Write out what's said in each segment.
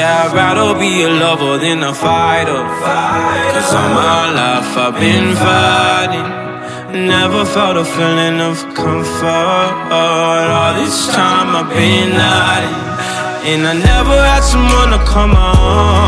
I'd rather be a lover than a fighter. Cause all my life I've been fighting. Never felt a feeling of comfort. All this time I've been hiding. And I never had someone to come on.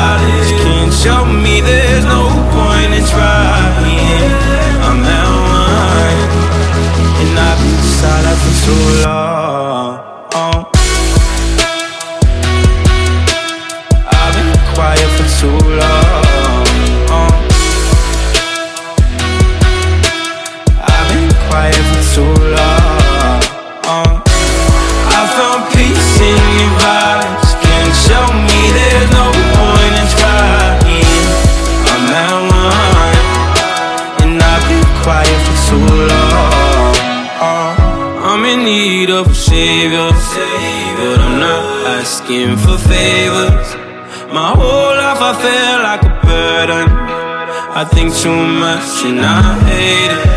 Need a savior, but I'm not asking for favors. My whole life I feel like a burden. I think too much and I hate it.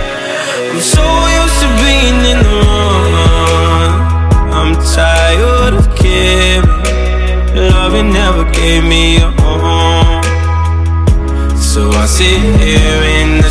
I'm so used to being in the wrong. I'm tired of caring. Loving never gave me a home. So I sit here in the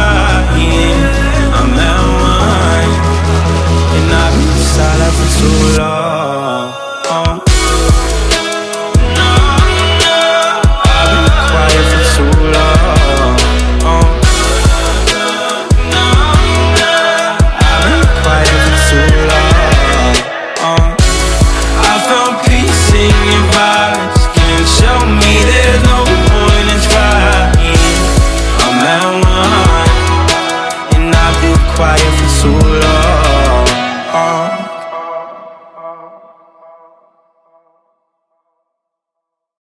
Too